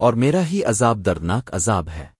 اور میرا ہی عذاب دردناک عذاب ہے۔